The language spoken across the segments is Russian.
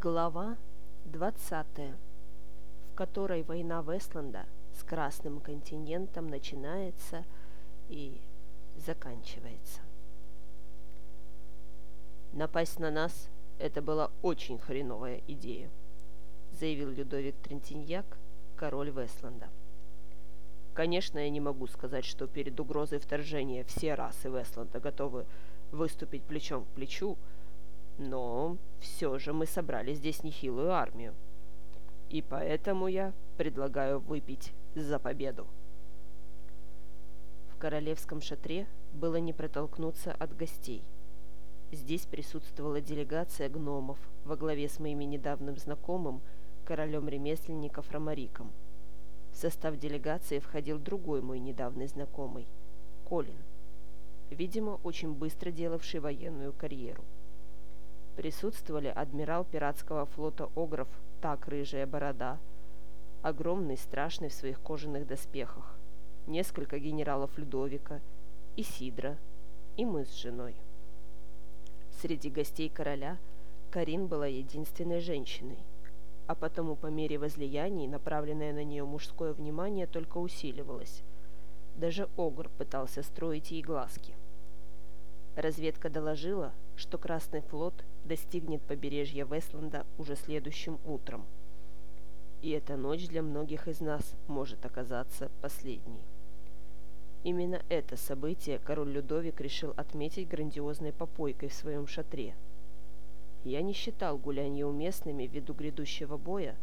Глава 20, в которой война Вестланда с Красным континентом начинается и заканчивается. «Напасть на нас – это была очень хреновая идея», – заявил Людовик Трентиньяк, король Вестланда. «Конечно, я не могу сказать, что перед угрозой вторжения все расы Вестланда готовы выступить плечом к плечу, но все же мы собрали здесь нехилую армию. И поэтому я предлагаю выпить за победу. В королевском шатре было не протолкнуться от гостей. Здесь присутствовала делегация гномов во главе с моими недавним знакомым, королем ремесленников Ромариком. В состав делегации входил другой мой недавний знакомый, Колин, видимо, очень быстро делавший военную карьеру присутствовали адмирал пиратского флота Огров, так рыжая борода, огромный, страшный в своих кожаных доспехах, несколько генералов Людовика, и Сидра, и мы с женой. Среди гостей короля Карин была единственной женщиной, а потому по мере возлияний направленное на нее мужское внимание только усиливалось. Даже Огр пытался строить ей глазки. Разведка доложила, что Красный флот достигнет побережья Вестланда уже следующим утром. И эта ночь для многих из нас может оказаться последней. Именно это событие король Людовик решил отметить грандиозной попойкой в своем шатре. Я не считал гулянья уместными ввиду грядущего боя,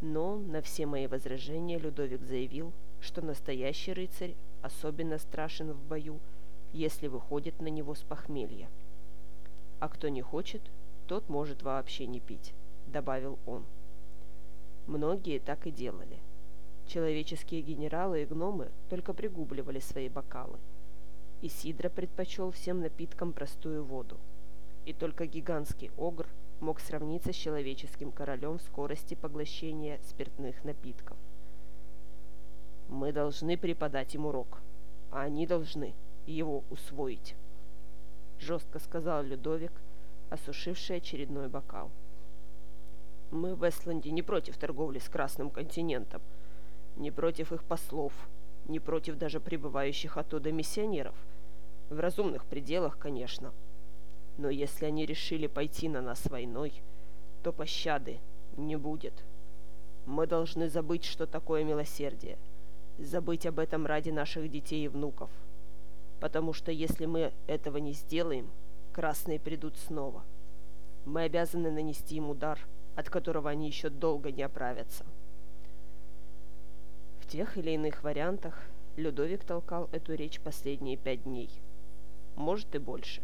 но на все мои возражения Людовик заявил, что настоящий рыцарь особенно страшен в бою, если выходит на него с похмелья. А кто не хочет, тот может вообще не пить», — добавил он. Многие так и делали. Человеческие генералы и гномы только пригубливали свои бокалы. И Сидра предпочел всем напиткам простую воду. И только гигантский огр мог сравниться с человеческим королем в скорости поглощения спиртных напитков. «Мы должны преподать им урок, а они должны его усвоить», — жестко сказал Людовик, — осушивший очередной бокал. «Мы в Эстланде не против торговли с Красным континентом, не против их послов, не против даже прибывающих оттуда миссионеров. В разумных пределах, конечно. Но если они решили пойти на нас войной, то пощады не будет. Мы должны забыть, что такое милосердие, забыть об этом ради наших детей и внуков. Потому что если мы этого не сделаем, красные придут снова. Мы обязаны нанести им удар, от которого они еще долго не оправятся. В тех или иных вариантах Людовик толкал эту речь последние пять дней. Может и больше.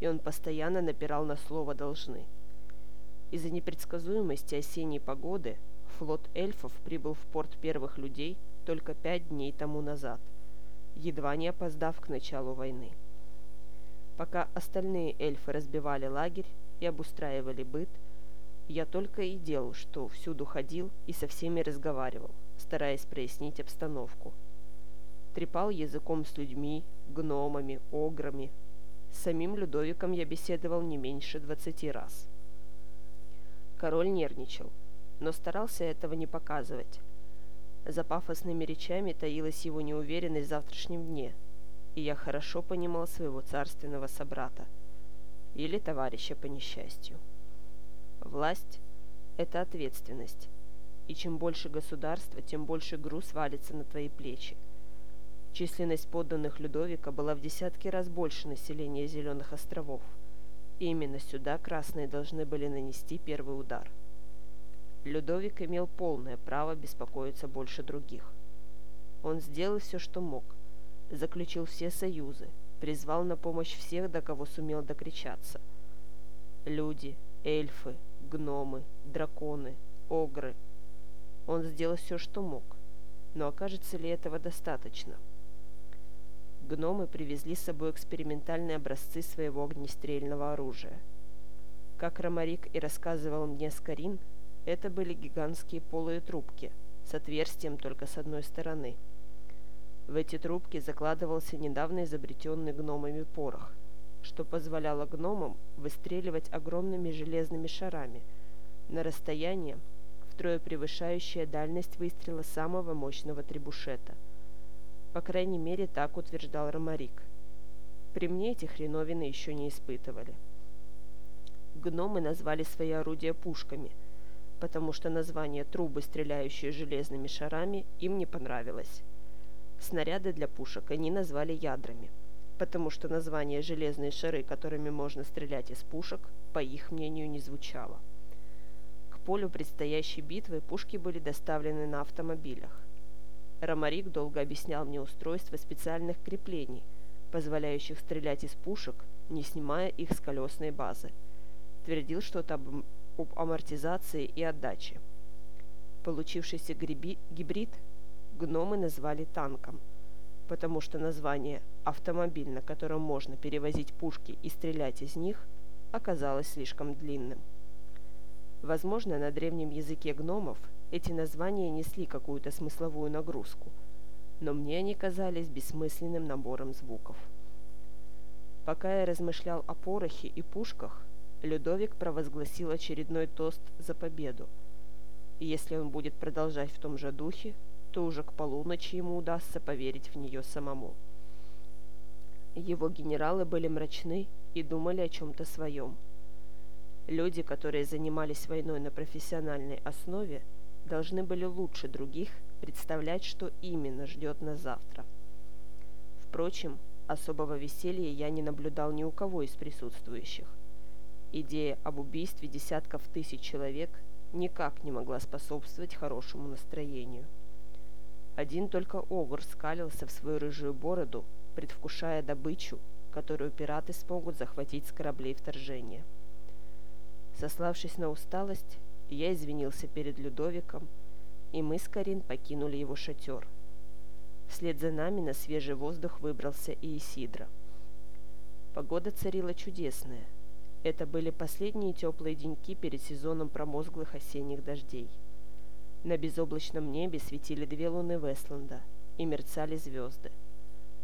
И он постоянно напирал на слово «должны». Из-за непредсказуемости осенней погоды флот эльфов прибыл в порт первых людей только пять дней тому назад, едва не опоздав к началу войны. Пока остальные эльфы разбивали лагерь и обустраивали быт, я только и делал, что всюду ходил и со всеми разговаривал, стараясь прояснить обстановку. Трепал языком с людьми, гномами, ограми. С самим Людовиком я беседовал не меньше двадцати раз. Король нервничал, но старался этого не показывать. За пафосными речами таилась его неуверенность в завтрашнем дне – и я хорошо понимал своего царственного собрата или товарища по несчастью. Власть – это ответственность, и чем больше государства, тем больше груз валится на твои плечи. Численность подданных Людовика была в десятки раз больше населения Зеленых островов, и именно сюда красные должны были нанести первый удар. Людовик имел полное право беспокоиться больше других. Он сделал все, что мог – заключил все союзы, призвал на помощь всех, до кого сумел докричаться. Люди, эльфы, гномы, драконы, огры. Он сделал все, что мог. Но окажется ли этого достаточно? Гномы привезли с собой экспериментальные образцы своего огнестрельного оружия. Как Ромарик и рассказывал мне Скорин, это были гигантские полые трубки с отверстием только с одной стороны – в эти трубки закладывался недавно изобретенный гномами порох, что позволяло гномам выстреливать огромными железными шарами, на расстояние, втрое превышающее дальность выстрела самого мощного требушета. По крайней мере, так утверждал Ромарик. При мне эти хреновины еще не испытывали. Гномы назвали свои орудия пушками, потому что название трубы, стреляющие железными шарами, им не понравилось. Снаряды для пушек они назвали ядрами, потому что название «железные шары», которыми можно стрелять из пушек, по их мнению, не звучало. К полю предстоящей битвы пушки были доставлены на автомобилях. Ромарик долго объяснял мне устройство специальных креплений, позволяющих стрелять из пушек, не снимая их с колесной базы. Твердил что-то об, об амортизации и отдаче. Получившийся гибрид гномы назвали танком, потому что название «автомобиль, на котором можно перевозить пушки и стрелять из них» оказалось слишком длинным. Возможно, на древнем языке гномов эти названия несли какую-то смысловую нагрузку, но мне они казались бессмысленным набором звуков. Пока я размышлял о порохе и пушках, Людовик провозгласил очередной тост за победу. Если он будет продолжать в том же духе, то уже к полуночи ему удастся поверить в нее самому. Его генералы были мрачны и думали о чем-то своем. Люди, которые занимались войной на профессиональной основе, должны были лучше других представлять, что именно ждет нас завтра. Впрочем, особого веселья я не наблюдал ни у кого из присутствующих. Идея об убийстве десятков тысяч человек никак не могла способствовать хорошему настроению. Один только Огур скалился в свою рыжую бороду, предвкушая добычу, которую пираты смогут захватить с кораблей вторжения. Сославшись на усталость, я извинился перед Людовиком, и мы с Карин покинули его шатер. Вслед за нами на свежий воздух выбрался и Исидра. Погода царила чудесная. Это были последние теплые деньки перед сезоном промозглых осенних дождей. На безоблачном небе светили две луны Вестланда и мерцали звезды.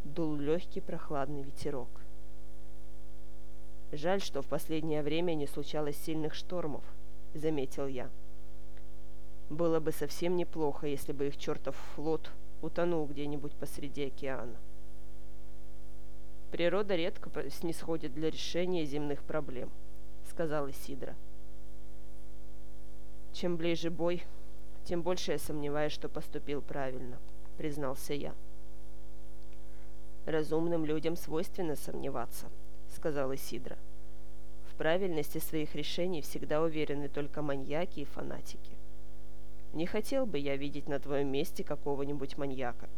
Дул легкий прохладный ветерок. «Жаль, что в последнее время не случалось сильных штормов», — заметил я. «Было бы совсем неплохо, если бы их чертов флот утонул где-нибудь посреди океана». «Природа редко снисходит для решения земных проблем», — сказал Исидра. «Чем ближе бой, тем больше я сомневаюсь, что поступил правильно», — признался я. «Разумным людям свойственно сомневаться», — сказал Исидра. «В правильности своих решений всегда уверены только маньяки и фанатики. Не хотел бы я видеть на твоем месте какого-нибудь маньяка».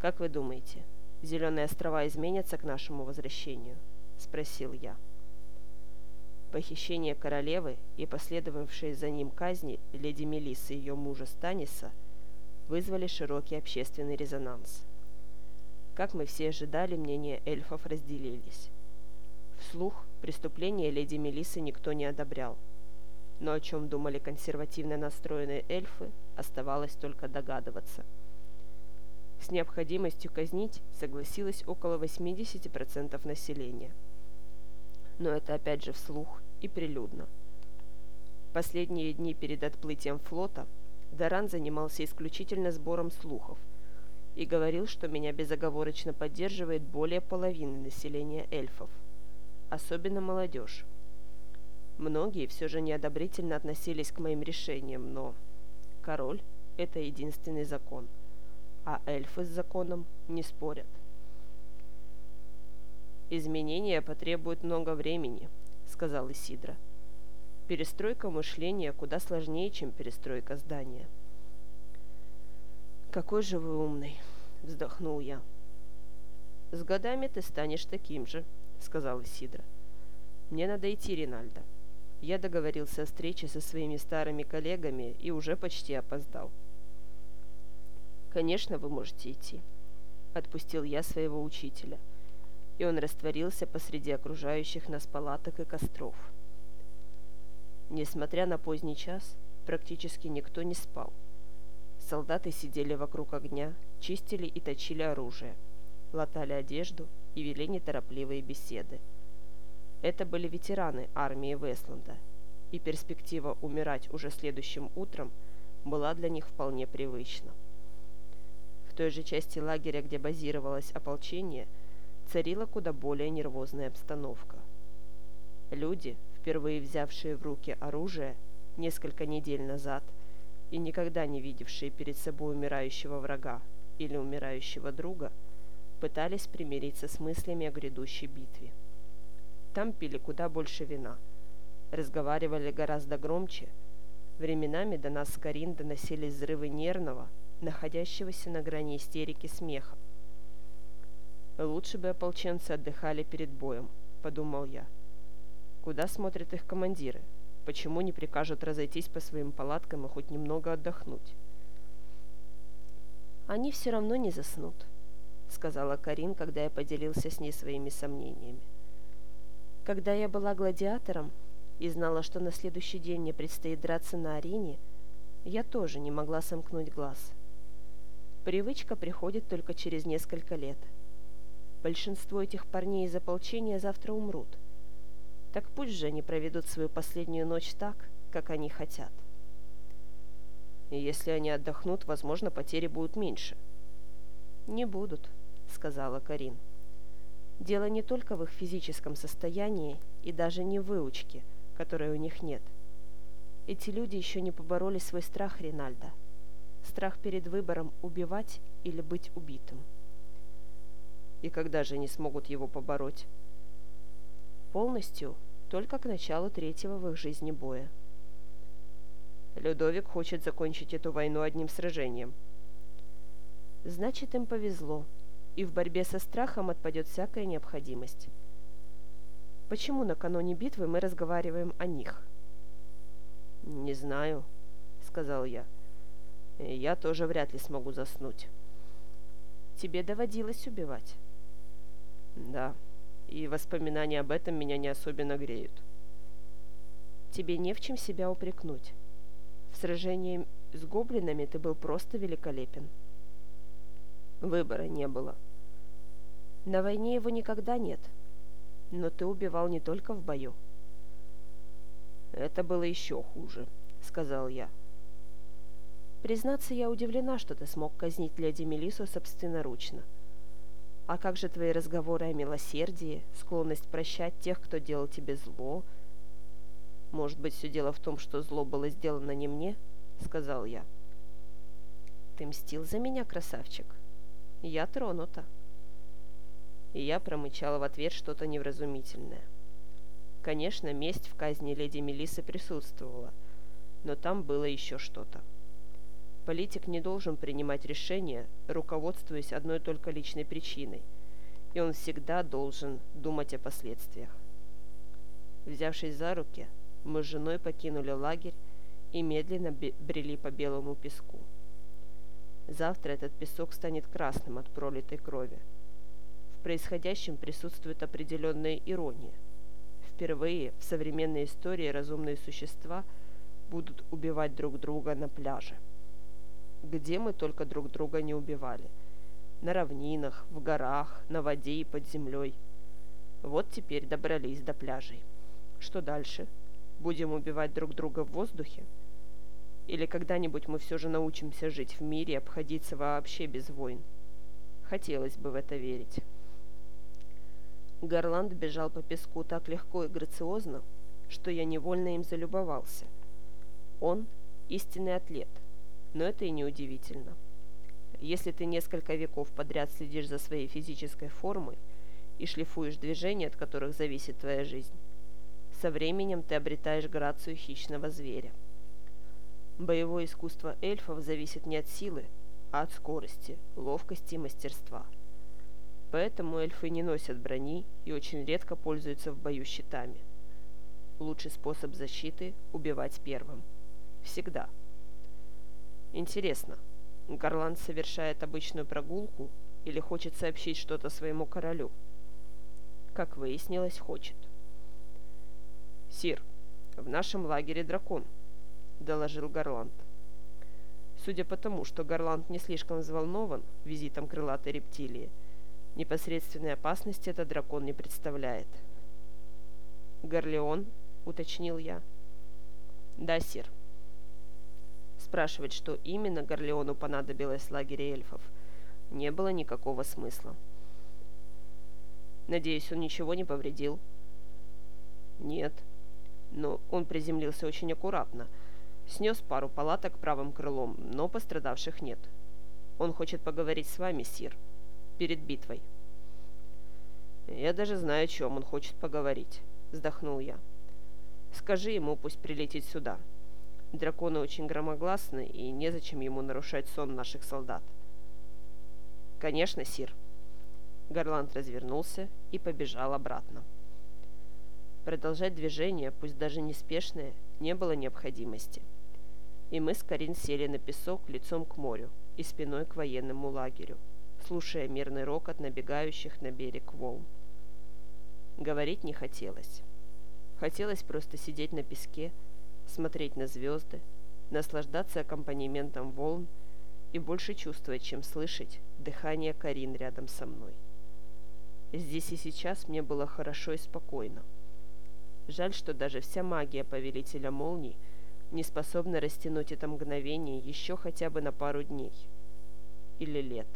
«Как вы думаете, Зеленые острова изменятся к нашему возвращению?» — спросил я. Похищение королевы и последовавшие за ним казни леди Мелиссы и ее мужа Станиса вызвали широкий общественный резонанс. Как мы все ожидали, мнения эльфов разделились. Вслух преступления леди Мелисы никто не одобрял. Но о чем думали консервативно настроенные эльфы, оставалось только догадываться. С необходимостью казнить согласилось около 80% населения – но это опять же вслух и прилюдно. Последние дни перед отплытием флота Даран занимался исключительно сбором слухов и говорил, что меня безоговорочно поддерживает более половины населения эльфов, особенно молодежь. Многие все же неодобрительно относились к моим решениям, но король – это единственный закон, а эльфы с законом не спорят. «Изменения потребуют много времени», — сказал Исидра. «Перестройка мышления куда сложнее, чем перестройка здания». «Какой же вы умный!» — вздохнул я. «С годами ты станешь таким же», — сказал Исидра. «Мне надо идти, Ринальдо. Я договорился о встрече со своими старыми коллегами и уже почти опоздал». «Конечно, вы можете идти», — отпустил я своего учителя — и он растворился посреди окружающих нас палаток и костров. Несмотря на поздний час, практически никто не спал. Солдаты сидели вокруг огня, чистили и точили оружие, латали одежду и вели неторопливые беседы. Это были ветераны армии Вестланда, и перспектива умирать уже следующим утром была для них вполне привычна. Той же части лагеря, где базировалось ополчение, царила куда более нервозная обстановка. Люди, впервые взявшие в руки оружие несколько недель назад и никогда не видевшие перед собой умирающего врага или умирающего друга, пытались примириться с мыслями о грядущей битве. Там пили куда больше вина, разговаривали гораздо громче, временами до нас с Карин доносились взрывы нервного, находящегося на грани истерики смеха. «Лучше бы ополченцы отдыхали перед боем», — подумал я. «Куда смотрят их командиры? Почему не прикажут разойтись по своим палаткам и хоть немного отдохнуть?» «Они все равно не заснут», — сказала Карин, когда я поделился с ней своими сомнениями. Когда я была гладиатором и знала, что на следующий день мне предстоит драться на арене, я тоже не могла сомкнуть глаз. Привычка приходит только через несколько лет. Большинство этих парней из ополчения завтра умрут. Так пусть же они проведут свою последнюю ночь так, как они хотят. И если они отдохнут, возможно, потери будут меньше. Не будут, сказала Карин. Дело не только в их физическом состоянии и даже не в выучке, которой у них нет. Эти люди еще не побороли свой страх Ринальда. Страх перед выбором убивать или быть убитым. И когда же они смогут его побороть? Полностью, только к началу третьего в их жизни боя. Людовик хочет закончить эту войну одним сражением. Значит, им повезло, и в борьбе со страхом отпадет всякая необходимость. Почему накануне битвы мы разговариваем о них? «Не знаю», — сказал я. «Я тоже вряд ли смогу заснуть». «Тебе доводилось убивать?» «Да, и воспоминания об этом меня не особенно греют». «Тебе не в чем себя упрекнуть. В сражении с гоблинами ты был просто великолепен». «Выбора не было», — на войне его никогда нет. Но ты убивал не только в бою. Это было еще хуже, сказал я. Признаться, я удивлена, что ты смог казнить леди Мелису собственноручно. А как же твои разговоры о милосердии, склонность прощать тех, кто делал тебе зло? Может быть, все дело в том, что зло было сделано не мне, сказал я. Ты мстил за меня, красавчик. Я тронута и я промычала в ответ что-то невразумительное. Конечно, месть в казни леди Мелисы присутствовала, но там было еще что-то. Политик не должен принимать решения, руководствуясь одной только личной причиной, и он всегда должен думать о последствиях. Взявшись за руки, мы с женой покинули лагерь и медленно брели по белому песку. Завтра этот песок станет красным от пролитой крови – в происходящем присутствует определенная ирония. Впервые в современной истории разумные существа будут убивать друг друга на пляже. Где мы только друг друга не убивали. На равнинах, в горах, на воде и под землей. Вот теперь добрались до пляжей. Что дальше? Будем убивать друг друга в воздухе? Или когда-нибудь мы все же научимся жить в мире и обходиться вообще без войн? Хотелось бы в это верить. Гарланд бежал по песку так легко и грациозно, что я невольно им залюбовался. Он – истинный атлет, но это и не удивительно. Если ты несколько веков подряд следишь за своей физической формой и шлифуешь движения, от которых зависит твоя жизнь, со временем ты обретаешь грацию хищного зверя. Боевое искусство эльфов зависит не от силы, а от скорости, ловкости и мастерства – Поэтому эльфы не носят брони и очень редко пользуются в бою щитами. Лучший способ защиты – убивать первым. Всегда. Интересно, Гарланд совершает обычную прогулку или хочет сообщить что-то своему королю? Как выяснилось, хочет. «Сир, в нашем лагере дракон», – доложил Гарланд. Судя по тому, что Гарланд не слишком взволнован визитом крылатой рептилии – Непосредственной опасности этот дракон не представляет. «Горлеон?» — уточнил я. Да, сир. Спрашивать, что именно Горлеону понадобилось в лагере эльфов, не было никакого смысла. Надеюсь, он ничего не повредил? Нет. Но он приземлился очень аккуратно. Снес пару палаток правым крылом, но пострадавших нет. Он хочет поговорить с вами, Сир, перед битвой. Я даже знаю, о чем он хочет поговорить, вздохнул я. Скажи ему, пусть прилетит сюда. Драконы очень громогласны, и незачем ему нарушать сон наших солдат. Конечно, Сир. Гарланд развернулся и побежал обратно. Продолжать движение, пусть даже неспешное, не было необходимости. И мы с Карин сели на песок лицом к морю и спиной к военному лагерю, слушая мирный рокот набегающих на берег волн. Говорить не хотелось. Хотелось просто сидеть на песке, смотреть на звезды, наслаждаться аккомпанементом волн и больше чувствовать, чем слышать дыхание Карин рядом со мной. Здесь и сейчас мне было хорошо и спокойно. Жаль, что даже вся магия Повелителя Молний не способна растянуть это мгновение еще хотя бы на пару дней. Или лет.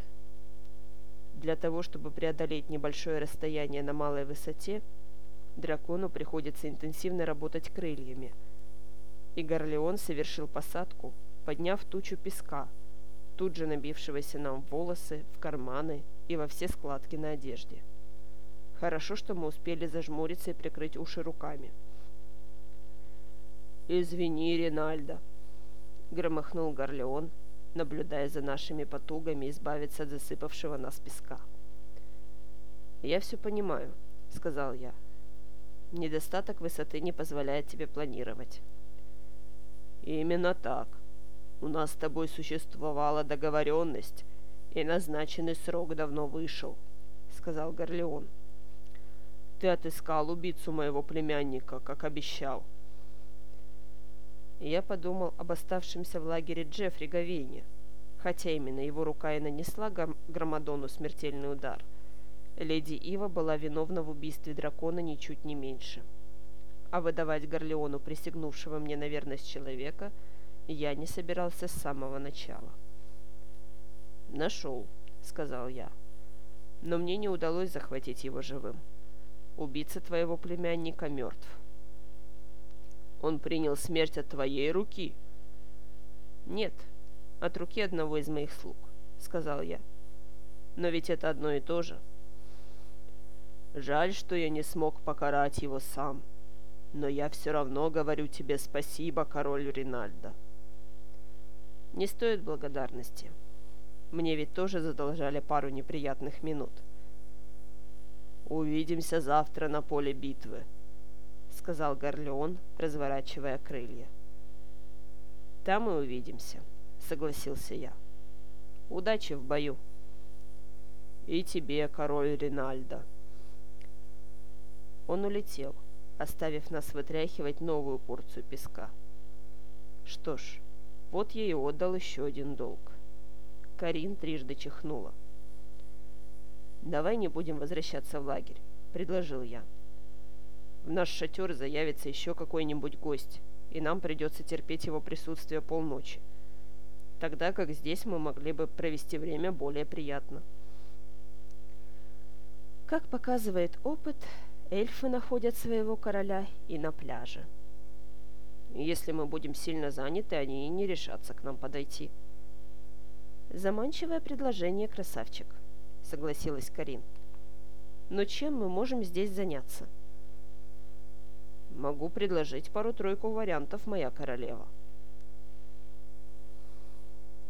Для того, чтобы преодолеть небольшое расстояние на малой высоте, дракону приходится интенсивно работать крыльями. И Горлеон совершил посадку, подняв тучу песка, тут же набившегося нам в волосы, в карманы и во все складки на одежде. Хорошо, что мы успели зажмуриться и прикрыть уши руками. «Извини, Ринальдо», — громыхнул Горлеон, наблюдая за нашими потугами избавиться от засыпавшего нас песка. «Я все понимаю», — сказал я. «Недостаток высоты не позволяет тебе планировать». «Именно так. У нас с тобой существовала договоренность, и назначенный срок давно вышел», — сказал Горлеон. «Ты отыскал убийцу моего племянника, как обещал» я подумал об оставшемся в лагере Джеффри Гавейне, хотя именно его рука и нанесла Громадону смертельный удар. Леди Ива была виновна в убийстве дракона ничуть не меньше. А выдавать Горлеону присягнувшего мне на верность человека я не собирался с самого начала. «Нашел», — сказал я. «Но мне не удалось захватить его живым. Убийца твоего племянника мертв». Он принял смерть от твоей руки?» «Нет, от руки одного из моих слуг», — сказал я. «Но ведь это одно и то же». «Жаль, что я не смог покарать его сам, но я все равно говорю тебе спасибо, король Ринальдо». «Не стоит благодарности. Мне ведь тоже задолжали пару неприятных минут». «Увидимся завтра на поле битвы», — сказал Горлеон, разворачивая крылья. «Там и увидимся», — согласился я. «Удачи в бою». «И тебе, король Ринальдо». Он улетел, оставив нас вытряхивать новую порцию песка. Что ж, вот я и отдал еще один долг. Карин трижды чихнула. «Давай не будем возвращаться в лагерь», — предложил я в наш шатер заявится еще какой-нибудь гость, и нам придется терпеть его присутствие полночи. Тогда как здесь мы могли бы провести время более приятно. Как показывает опыт, эльфы находят своего короля и на пляже. Если мы будем сильно заняты, они и не решатся к нам подойти. Заманчивое предложение, красавчик, согласилась Карин. Но чем мы можем здесь заняться? — Могу предложить пару-тройку вариантов, моя королева.